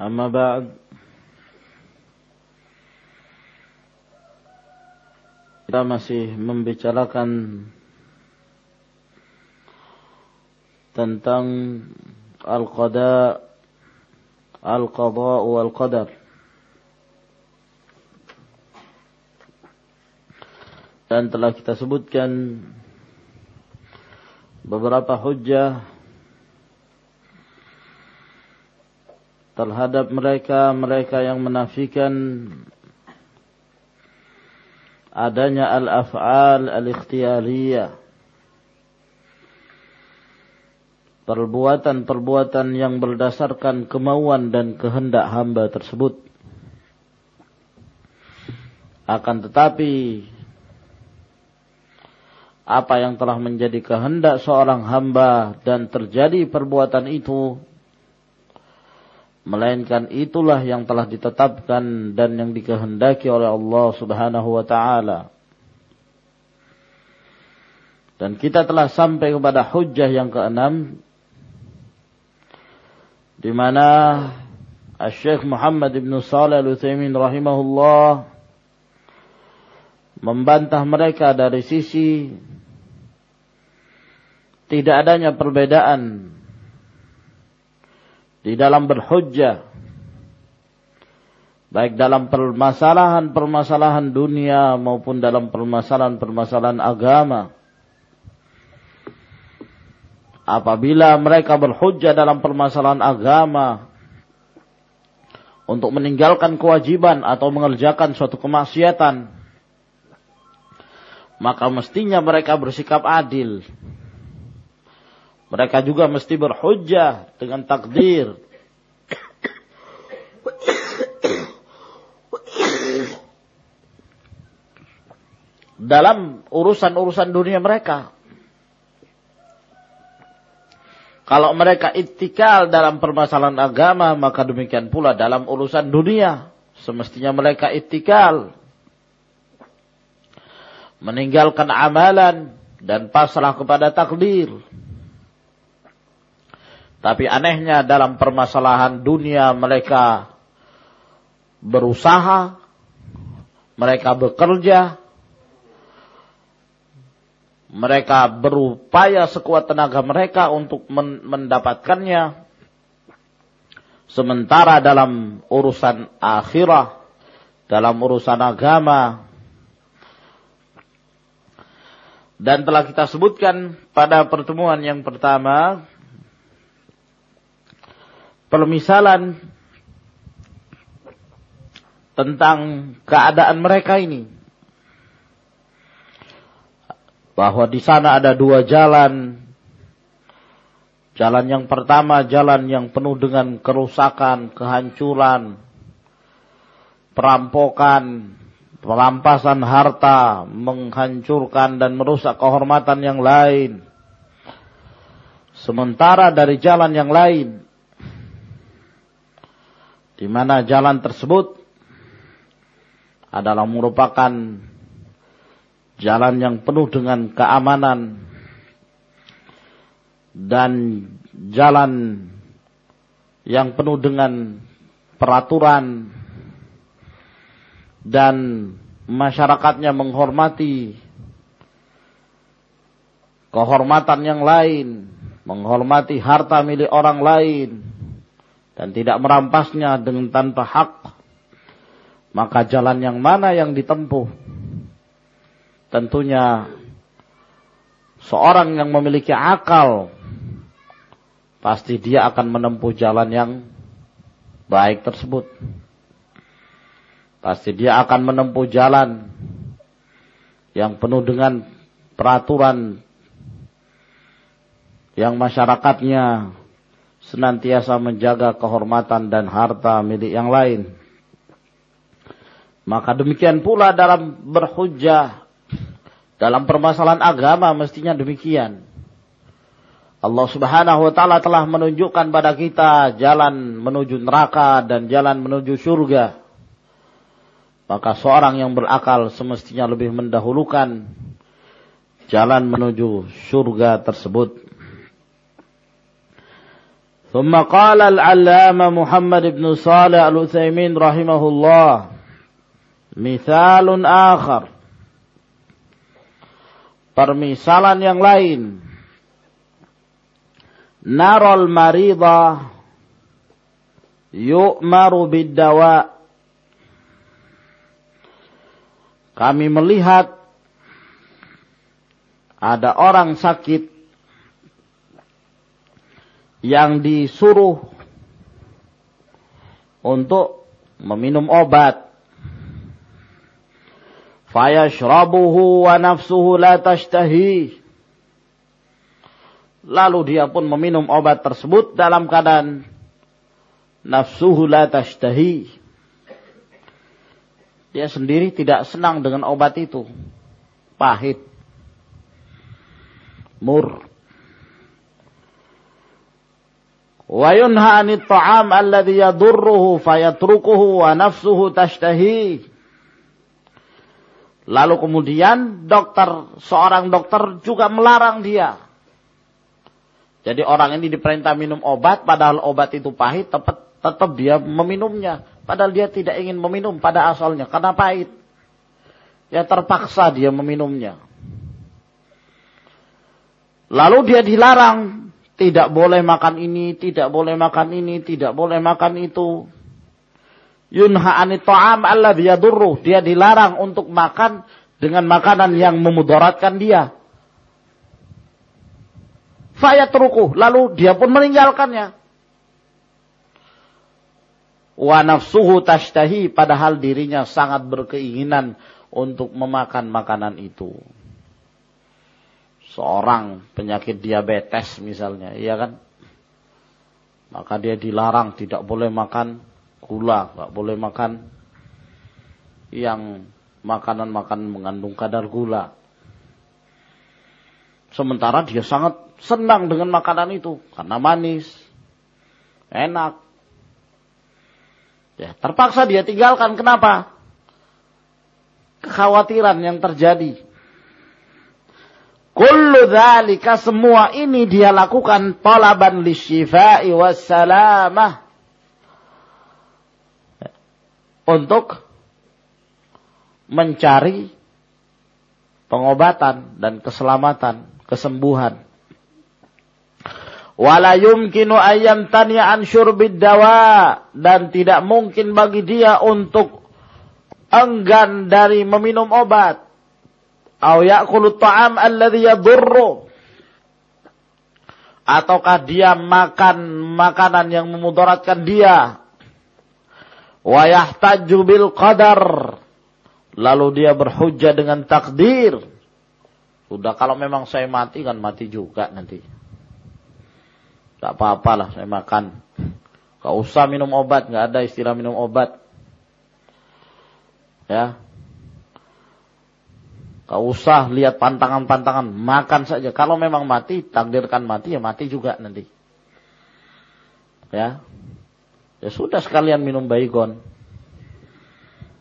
Amma ba'd. Kita masih membicarakan tentang al-qada al-qada wal qadar dan telah kita sebutkan beberapa hujjah terhadap mereka-mereka yang menafikan adanya al-af'al al-ikhtiyariyah perbuatan-perbuatan yang berdasarkan kemauan dan kehendak hamba tersebut. Akan tetapi apa yang telah menjadi kehendak seorang hamba dan terjadi perbuatan itu melainkan itulah yang telah ditetapkan dan yang dikehendaki oleh Allah Subhanahu wa taala. Dan kita telah sampai kepada hujjah yang keenam di mana Syekh Muhammad Ibn Salih Al-Utsaimin rahimahullah membantah mereka dari sisi tidak adanya perbedaan di dalam berhujjah. Baik dalam permasalahan-permasalahan dunia maupun dalam permasalahan-permasalahan agama. Apabila mereka berhujjah dalam permasalahan agama untuk meninggalkan kewajiban atau mengerjakan suatu kemaksiatan maka mestinya mereka bersikap adil mereka juga mesti berhujjah dengan takdir. Dalam urusan-urusan dunia mereka. Kalau mereka itikal dalam permasalahan agama, maka demikian pula dalam urusan dunia. Semestinya mereka itikal. Meninggalkan amalan dan pasrah kepada takdir. Tapi anehnya dalam permasalahan dunia mereka berusaha, mereka bekerja, mereka berupaya sekuat tenaga mereka untuk mendapatkannya. Sementara dalam urusan akhirah, dalam urusan agama, dan telah kita sebutkan pada pertemuan yang pertama permisalan tentang keadaan mereka ini. Bahwa di sana ada dua jalan. Jalan yang pertama jalan yang penuh dengan kerusakan, kehancuran, perampokan, perampasan harta, menghancurkan dan merusak kehormatan yang lain. Sementara dari jalan yang lain di mana jalan tersebut adalah merupakan jalan yang penuh dengan keamanan dan jalan yang penuh dengan peraturan dan masyarakatnya menghormati kehormatan yang lain, menghormati harta milik orang lain, dan tidak merampasnya dengan tanpa hak Maka jalan yang mana yang ditempuh? Tentunya seorang yang memiliki akal pasti dia akan menempuh jalan yang baik tersebut. Pasti dia akan menempuh jalan yang penuh dengan peraturan yang masyarakatnya senantiasa menjaga kehormatan dan harta milik yang lain. Maka demikian pula dalam berhujjah dalam permasalahan agama mestinya demikian. Allah Subhanahu wa taala telah menunjukkan pada kita jalan menuju neraka dan jalan menuju surga. Maka seorang yang berakal semestinya lebih mendahulukan jalan menuju surga tersebut. ثم قال العلامة محمد بن صالح العثيمين رحمه الله مثال آخر permisalan yang lain narol marida yu'maru biddawa kami melihat ada orang sakit yang disuruh untuk meminum obat. Fayashrabuhu wa nafsuhu la tashtahi. Lalu dia pun meminum obat tersebut dalam keadaan nafsuhu la tashtahi. Dia sendiri tidak senang dengan obat itu. Pahit. Mur. Wa yunha 'anit ta'am alladhi yadurruhu fayatrukuhu wa nafsuhu tashtahi. Lalu kemudian dokter, seorang dokter juga melarang dia. Jadi orang ini diperintah minum obat, padahal obat itu pahit, tetap, tetap dia meminumnya. Padahal dia tidak ingin meminum pada asalnya, karena pahit. Ya terpaksa dia meminumnya. Lalu dia dilarang tidak boleh makan ini, tidak boleh makan ini, tidak boleh makan itu. Yunha anit ta'am Allah yadurru. Dia dilarang untuk makan dengan makanan yang memudaratkan dia. Fayatrukuh. Lalu dia pun meninggalkannya. Wa nafsuhu tashtahi. Padahal dirinya sangat berkeinginan untuk memakan makanan itu seorang penyakit diabetes misalnya, iya kan? Maka dia dilarang tidak boleh makan gula, nggak boleh makan yang makanan-makanan mengandung kadar gula. Sementara dia sangat senang dengan makanan itu karena manis, enak. Ya, terpaksa dia tinggalkan. Kenapa? Kekhawatiran yang terjadi Kullu dhalika semua ini dia lakukan talaban lisyifai wassalamah. Untuk mencari pengobatan dan keselamatan, kesembuhan. Wala yumkinu ayyam tanya an syurbid dawa dan tidak mungkin bagi dia untuk enggan dari meminum obat Au ya'kulu ta'am alladhi yadurru. Ataukah dia makan makanan yang memudaratkan dia. Wa yahtaju bil qadar. Lalu dia berhujjah dengan takdir. Sudah kalau memang saya mati kan mati juga nanti. Tak apa-apa lah saya makan. Gak usah minum obat, gak ada istilah minum obat. Ya, Gak usah lihat pantangan-pantangan, makan saja. Kalau memang mati, takdirkan mati, ya mati juga nanti. Ya, ya sudah sekalian minum baygon.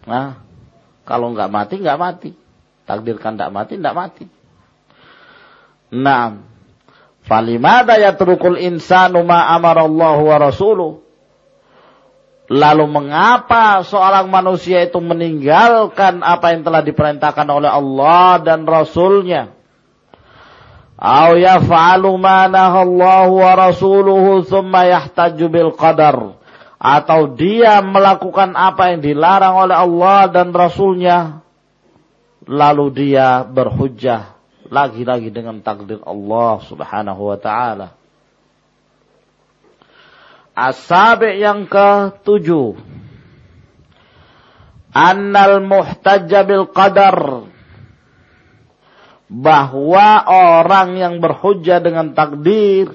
Nah, kalau nggak mati, nggak mati. Takdirkan nggak mati, nggak mati. Nah, falimada yatrukul insanu ma amarallahu wa rasuluh. Lalu mengapa seorang manusia itu meninggalkan apa yang telah diperintahkan oleh Allah dan Rasulnya? Au yaf'alu ma nahallahu wa rasuluhu thumma yahtaju bil qadar. atau dia melakukan apa yang dilarang oleh Allah dan Rasulnya, lalu dia berhujjah lagi-lagi dengan takdir Allah subhanahu wa ta'ala. Asabi yang ketujuh. Annal muhtajja bil qadar. Bahwa orang yang berhujjah dengan takdir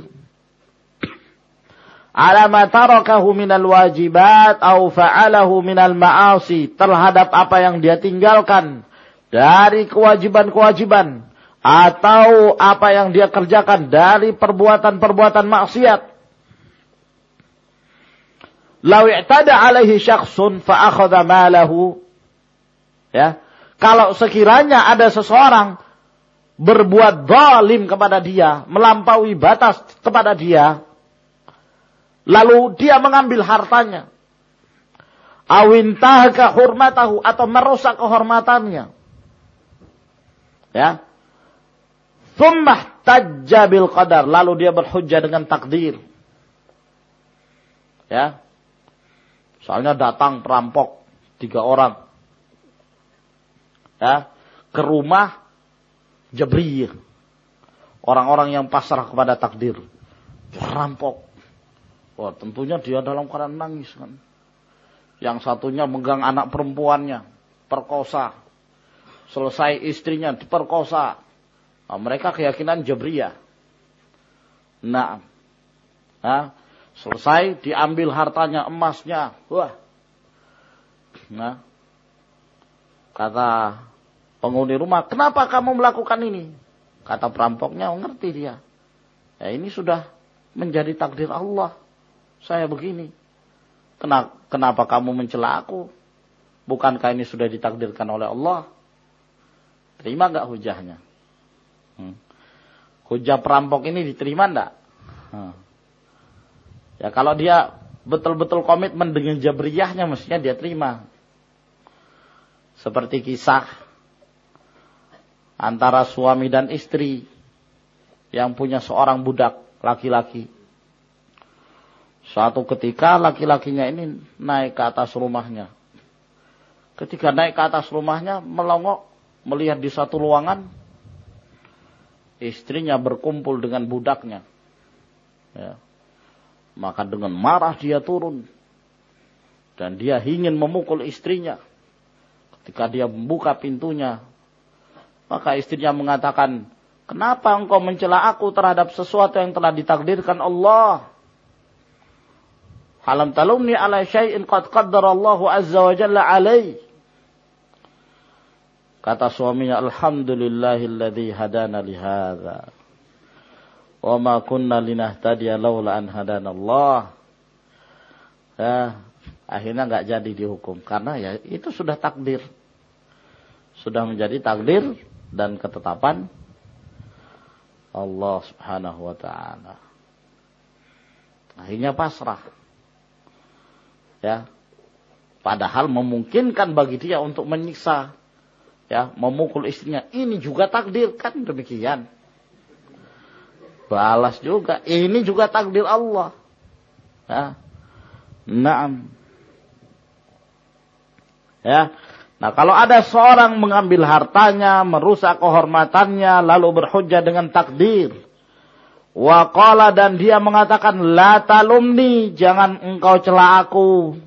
ala ma tarakahu minal wajibat au fa'alahu minal ma'asi terhadap apa yang dia tinggalkan dari kewajiban-kewajiban atau apa yang dia kerjakan dari perbuatan-perbuatan maksiat. Lau i'tada alaihi syakhsun fa malahu ya. Kalau sekiranya ada seseorang berbuat zalim kepada dia, melampaui batas kepada dia, Lalu dia mengambil hartanya. Awintahka hurmatahu atau merusak kehormatannya. Ya. Thummah tajja bil qadar. Lalu dia berhujjah dengan takdir. Ya. Soalnya datang perampok tiga orang. Ya. Ke rumah Jabriyah. Orang-orang yang pasrah kepada takdir. Perampok. Wah, tentunya dia dalam keadaan nangis kan. Yang satunya megang anak perempuannya, perkosa. Selesai istrinya diperkosa. Nah, mereka keyakinan Jabriyah. Nah, nah, selesai diambil hartanya, emasnya. Wah. Nah, kata penghuni rumah, kenapa kamu melakukan ini? Kata perampoknya, ngerti dia. Ya ini sudah menjadi takdir Allah saya begini. Kenapa, kenapa kamu mencela aku? Bukankah ini sudah ditakdirkan oleh Allah? Terima nggak hujahnya? Hmm. Hujah perampok ini diterima enggak? Hmm. Ya kalau dia betul-betul komitmen dengan jabriyahnya mestinya dia terima. Seperti kisah antara suami dan istri yang punya seorang budak laki-laki. Suatu ketika laki-lakinya ini naik ke atas rumahnya. Ketika naik ke atas rumahnya, melongok, melihat di satu ruangan, istrinya berkumpul dengan budaknya. Ya. Maka dengan marah dia turun. Dan dia ingin memukul istrinya. Ketika dia membuka pintunya, maka istrinya mengatakan, Kenapa engkau mencela aku terhadap sesuatu yang telah ditakdirkan Allah? Alam talumni ala syai'in qad Allah azza wa jalla alaih. Kata suaminya, Alhamdulillahilladzi hadana lihada. Wa ma kunna linahtadiya laula an hadana Allah. Ya, akhirnya nggak jadi dihukum. Karena ya itu sudah takdir. Sudah menjadi takdir dan ketetapan Allah subhanahu wa ta'ala. Akhirnya pasrah ya padahal memungkinkan bagi dia untuk menyiksa ya memukul istrinya ini juga takdir kan demikian balas juga ini juga takdir Allah ya naam ya nah kalau ada seorang mengambil hartanya merusak kehormatannya lalu berhujjah dengan takdir Waqala dan dia mengatakan, La talumni, jangan engkau celah aku.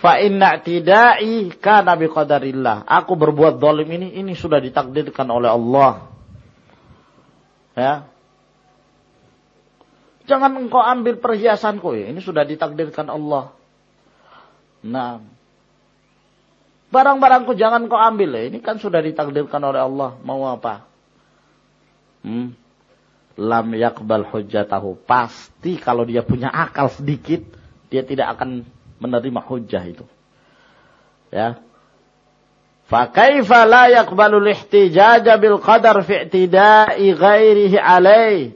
Fa inna tidai kana biqadarillah. Aku berbuat zalim ini, ini sudah ditakdirkan oleh Allah. Ya. Jangan engkau ambil perhiasanku, ya. ini sudah ditakdirkan Allah. Nah, barang-barangku jangan kau ambil, ya. ini kan sudah ditakdirkan oleh Allah. Mau apa? Hmm lam yakbal hujjatahu. Pasti kalau dia punya akal sedikit, dia tidak akan menerima hujjah itu. Ya. Fakaifa la yakbalul ihtijaja bil qadar fi ghairihi alaih.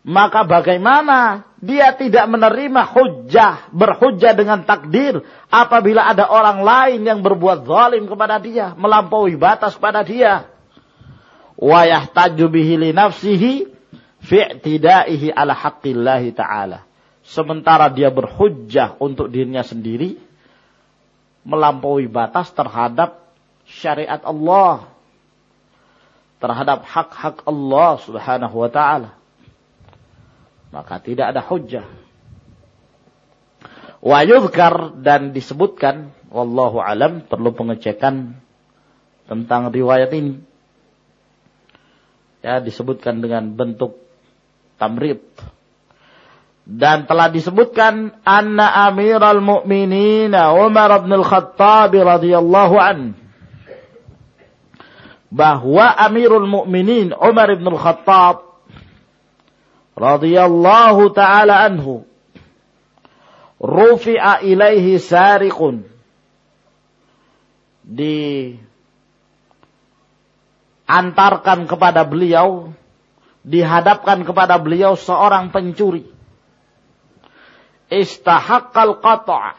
Maka bagaimana dia tidak menerima hujjah, berhujjah dengan takdir apabila ada orang lain yang berbuat zalim kepada dia, melampaui batas kepada dia wa yahtaju bihi li nafsihi fi i'tidaihi ala haqqillahi ta'ala. sementara dia berhujjah untuk dirinya sendiri melampaui batas terhadap syariat Allah terhadap hak-hak Allah Subhanahu wa taala maka tidak ada hujjah. Wa yuzkar dan disebutkan wallahu alam perlu pengecekan tentang riwayat ini. Ya disebutkan dengan bentuk tamrid. Dan telah disebutkan anna amiral mu'minin Umar bin Al-Khattab radhiyallahu an. Bahwa Amirul Mukminin Umar bin Al-Khattab radhiyallahu taala anhu rufi'a ilaihi sariqun di antarkan kepada beliau dihadapkan kepada beliau seorang pencuri istahaqqal qata'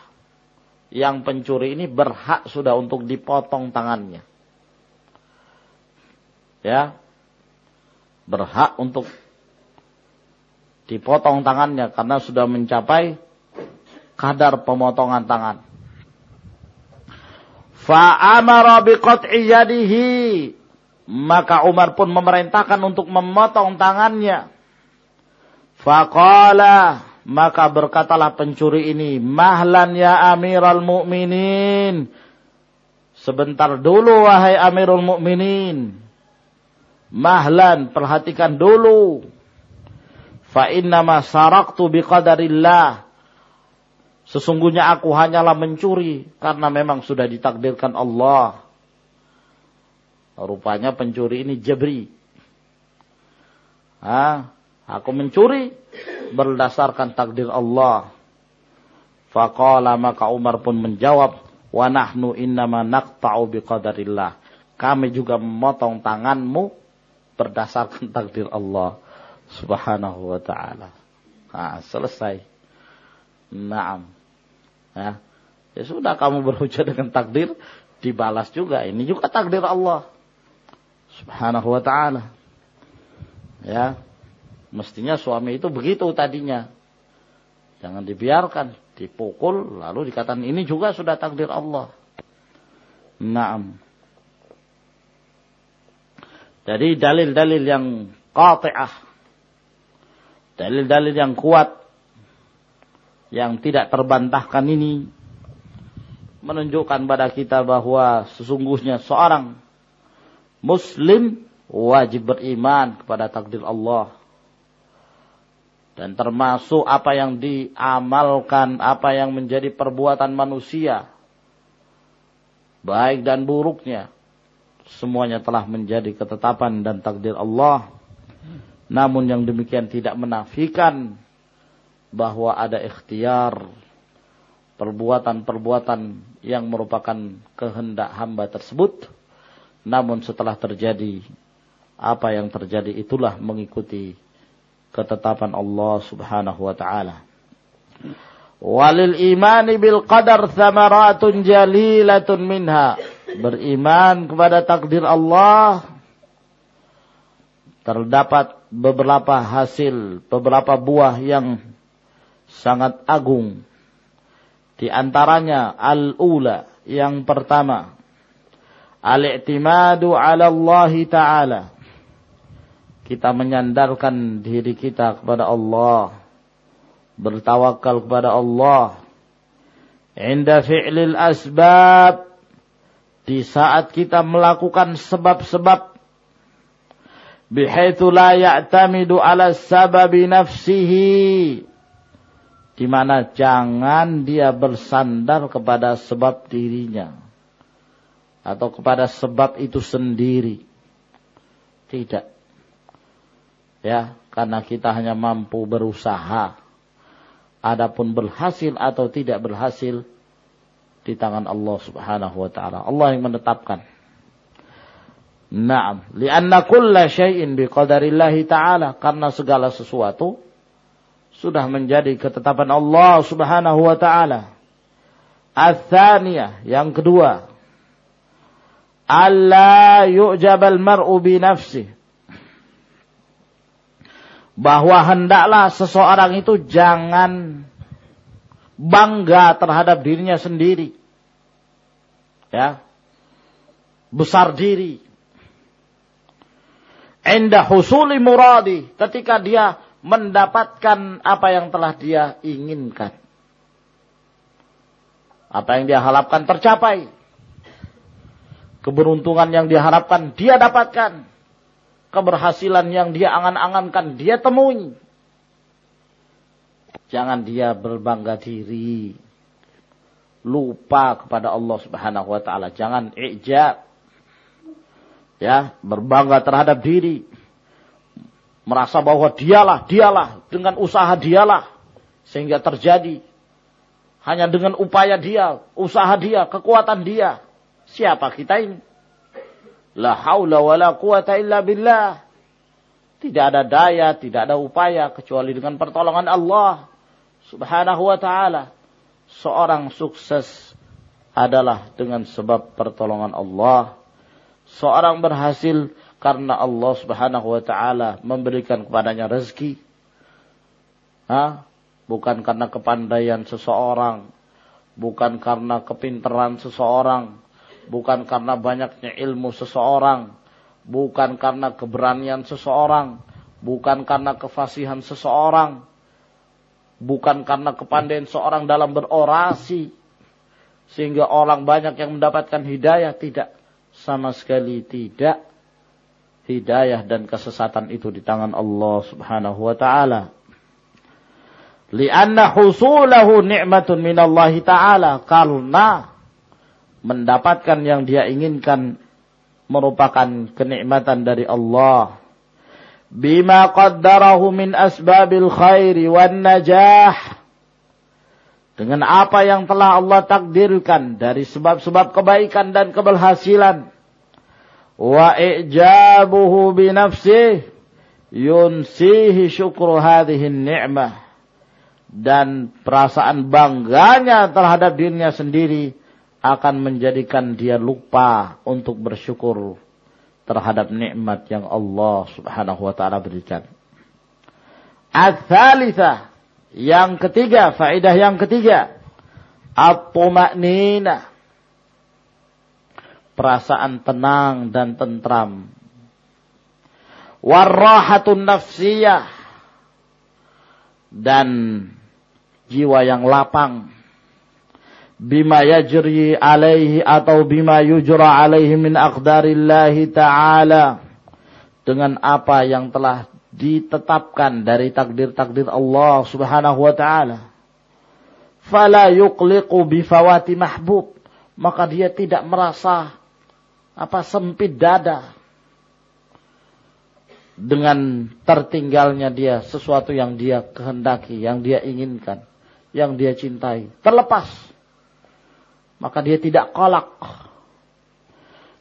yang pencuri ini berhak sudah untuk dipotong tangannya. Ya. Berhak untuk dipotong tangannya karena sudah mencapai kadar pemotongan tangan. Fa'amara biqat'i yadihi. Maka Umar pun memerintahkan untuk memotong tangannya. Faqala maka berkatalah pencuri ini, "Mahlan ya Amirul Mukminin." Sebentar dulu wahai Amirul Mukminin. Mahlan, perhatikan dulu. Fa innama saraktu biqadarillah. Sesungguhnya aku hanyalah mencuri karena memang sudah ditakdirkan Allah. Rupanya pencuri ini jebri. Ah, aku mencuri berdasarkan takdir Allah. Faqala maka Umar pun menjawab, wa nahnu innama naqta'u biqadarillah. Kami juga memotong tanganmu berdasarkan takdir Allah subhanahu wa ta'ala. Nah, selesai. Naam. Ya. ya sudah kamu berhujah dengan takdir, dibalas juga. Ini juga takdir Allah subhanahu wa ta'ala. Ya, Mestinya suami itu begitu tadinya. Jangan dibiarkan, dipukul, lalu dikatakan ini juga sudah takdir Allah. Naam. Jadi dalil-dalil yang qati'ah. Dalil-dalil yang kuat. Yang tidak terbantahkan ini. Menunjukkan pada kita bahwa sesungguhnya seorang Muslim wajib beriman kepada takdir Allah dan termasuk apa yang diamalkan, apa yang menjadi perbuatan manusia, baik dan buruknya, semuanya telah menjadi ketetapan dan takdir Allah. Namun yang demikian tidak menafikan bahwa ada ikhtiar perbuatan-perbuatan yang merupakan kehendak hamba tersebut. Namun setelah terjadi apa yang terjadi itulah mengikuti ketetapan Allah Subhanahu wa taala. Walil imani bil qadar thamaratun jalilatun minha. Beriman kepada takdir Allah terdapat beberapa hasil, beberapa buah yang sangat agung. Di antaranya al-ula yang pertama. Al-i'timadu 'ala Allah taala. Kita menyandarkan diri kita kepada Allah. Bertawakal kepada Allah. Inda fi'lil asbab. Di saat kita melakukan sebab-sebab bihaitsu la ya'tamidu ala sababi nafsihi. Di mana jangan dia bersandar kepada sebab dirinya. Atau kepada sebab itu sendiri. Tidak. Ya karena kita hanya mampu berusaha. Adapun berhasil atau tidak berhasil di tangan Allah Subhanahu wa taala. Allah yang menetapkan Naam, lianna kulla syai'in biqadarillah ta'ala karena segala sesuatu sudah menjadi ketetapan Allah Subhanahu wa taala. Ats-tsaniyah, yang kedua, alla yu'jabal mar'u bi nafsihi bahwa hendaklah seseorang itu jangan bangga terhadap dirinya sendiri. Ya. Besar diri. Indah husuli muradi. Ketika dia mendapatkan apa yang telah dia inginkan. Apa yang dia harapkan tercapai. Keberuntungan yang diharapkan dia dapatkan. Keberhasilan yang dia angan-angankan dia temui. Jangan dia berbangga diri. Lupa kepada Allah subhanahu wa ta'ala. Jangan ijab. Ya, berbangga terhadap diri. Merasa bahwa dialah, dialah. Dengan usaha dialah. Sehingga terjadi. Hanya dengan upaya dia, usaha dia, kekuatan dia. Siapa kita ini? La haula wa la quwata illa billah. Tidak ada daya, tidak ada upaya kecuali dengan pertolongan Allah Subhanahu wa taala. Seorang sukses adalah dengan sebab pertolongan Allah. Seorang berhasil karena Allah Subhanahu wa taala memberikan kepadanya rezeki. Ha? Bukan karena kepandaian seseorang, bukan karena kepintaran seseorang, bukan karena banyaknya ilmu seseorang, bukan karena keberanian seseorang, bukan karena kefasihan seseorang, bukan karena kepandaian seorang dalam berorasi, sehingga orang banyak yang mendapatkan hidayah, tidak. Sama sekali tidak. Hidayah dan kesesatan itu di tangan Allah subhanahu wa ta'ala. Lianna husulahu ni'matun minallahi ta'ala. Karena mendapatkan yang dia inginkan merupakan kenikmatan dari Allah. Bima qaddarahu min asbabil khairi wan najah. Dengan apa yang telah Allah takdirkan dari sebab-sebab kebaikan dan keberhasilan. Wa i'jabuhu bi nafsih yunsihi syukru hadhihi ni'mah. Dan perasaan bangganya terhadap dirinya sendiri akan menjadikan dia lupa untuk bersyukur terhadap nikmat yang Allah Subhanahu wa taala berikan. Ats-tsalitsah, yang ketiga, faedah yang ketiga, at-tuma'ninah. Perasaan tenang dan tentram. Warrahatun nafsiyah. Dan jiwa yang lapang. Bima yajri alaihi atau bima yujra alaihi min aqdarillahi ta'ala. Dengan apa yang telah ditetapkan dari takdir-takdir Allah Subhanahu wa taala. Fala yuqliqu bifawati mahbub. Maka dia tidak merasa apa sempit dada dengan tertinggalnya dia sesuatu yang dia kehendaki, yang dia inginkan, yang dia cintai, terlepas maka dia tidak kolak.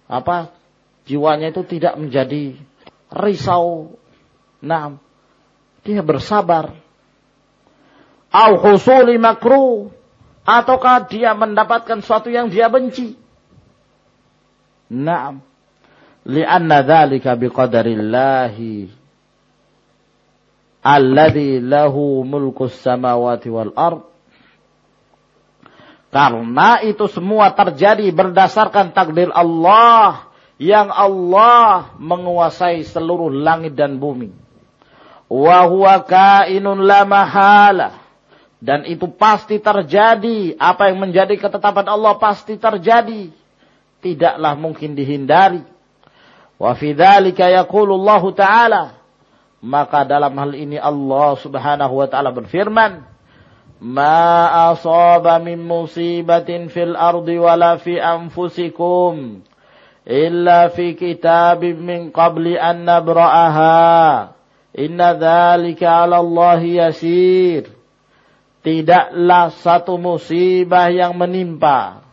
Apa? Jiwanya itu tidak menjadi risau. Nah, dia bersabar. Au husuli makruh. Ataukah dia mendapatkan sesuatu yang dia benci. Naam. Lianna dhalika biqadarillahi. Alladhi lahu mulkus samawati wal ard karena itu semua terjadi berdasarkan takdir Allah yang Allah menguasai seluruh langit dan bumi. Wa huwa kainun la mahala. Dan itu pasti terjadi. Apa yang menjadi ketetapan Allah pasti terjadi tidaklah mungkin dihindari. Wa fi dzalika yaqulu Allah taala. Maka dalam hal ini Allah Subhanahu wa taala berfirman Ma asaba min musibatin fil ardi wala fi anfusikum illa fi kitabim min qabli an nabra'aha. Inna dzalika 'ala Allah yasir. Tidaklah satu musibah yang menimpa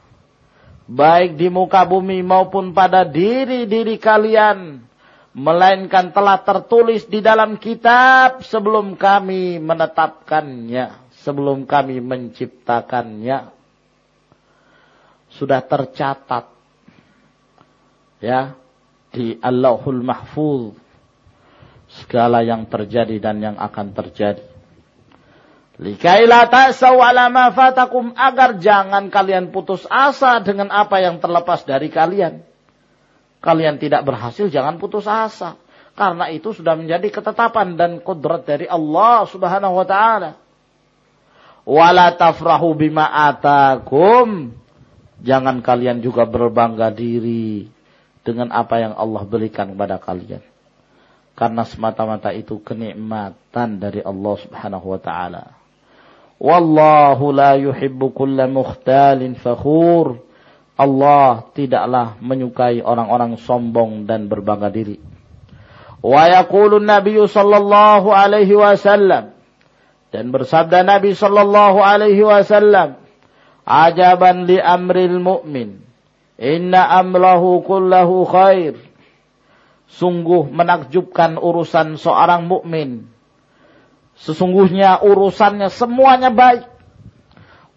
baik di muka bumi maupun pada diri-diri kalian. Melainkan telah tertulis di dalam kitab sebelum kami menetapkannya sebelum kami menciptakannya. Sudah tercatat ya di Allahul Mahfuz. Segala yang terjadi dan yang akan terjadi. Likaila ta'saw ala ma agar jangan kalian putus asa dengan apa yang terlepas dari kalian. Kalian tidak berhasil jangan putus asa. Karena itu sudah menjadi ketetapan dan kodrat dari Allah subhanahu wa ta'ala. Wala tafrahu bima. Jangan kalian juga berbangga diri dengan apa yang Allah berikan kepada kalian. Karena semata-mata itu kenikmatan dari Allah subhanahu wa ta'ala. Wallahu la yuhibbu kulla mukhtalin fakhur. Allah tidaklah menyukai orang-orang sombong dan berbangga diri. Wa yaqulu Nabi sallallahu alaihi wasallam dan bersabda Nabi sallallahu alaihi wasallam, "Ajaban li amril mu'min, inna amlahu kullahu khair." Sungguh menakjubkan urusan seorang mukmin. Sesungguhnya urusannya semuanya baik.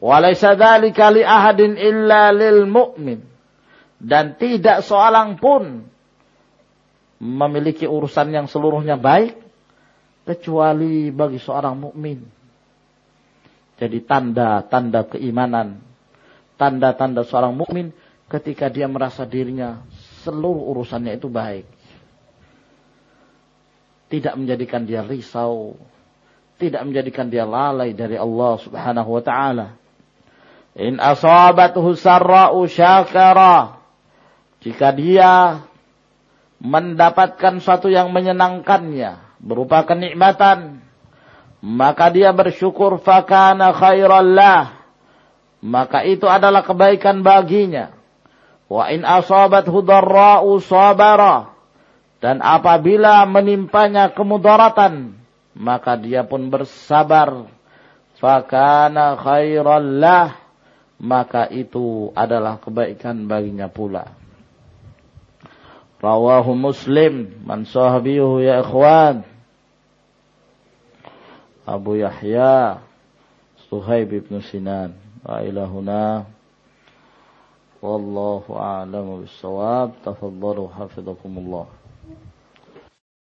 Walaysa dzalika li ahadin illa lil mu'min. Dan tidak seorang pun memiliki urusan yang seluruhnya baik kecuali bagi seorang mukmin. Jadi tanda-tanda keimanan, tanda-tanda seorang mukmin ketika dia merasa dirinya seluruh urusannya itu baik tidak menjadikan dia risau, tidak menjadikan dia lalai dari Allah Subhanahu wa taala. In asabathu sarra'u syakara. Jika dia mendapatkan suatu yang menyenangkannya berupa kenikmatan, maka dia bersyukur fakana khairallah. Maka itu adalah kebaikan baginya. Wa in asabathu darra'u sabara dan apabila menimpanya kemudaratan, maka dia pun bersabar. Fakana khairallah, maka itu adalah kebaikan baginya pula. Rawahu Muslim, man sahabiyuhu ya ikhwan. Abu Yahya, Suhaib ibn Sinan. Wa ilahuna. Wallahu a'lamu bis-shawab. Tafadhalu hafizakumullah.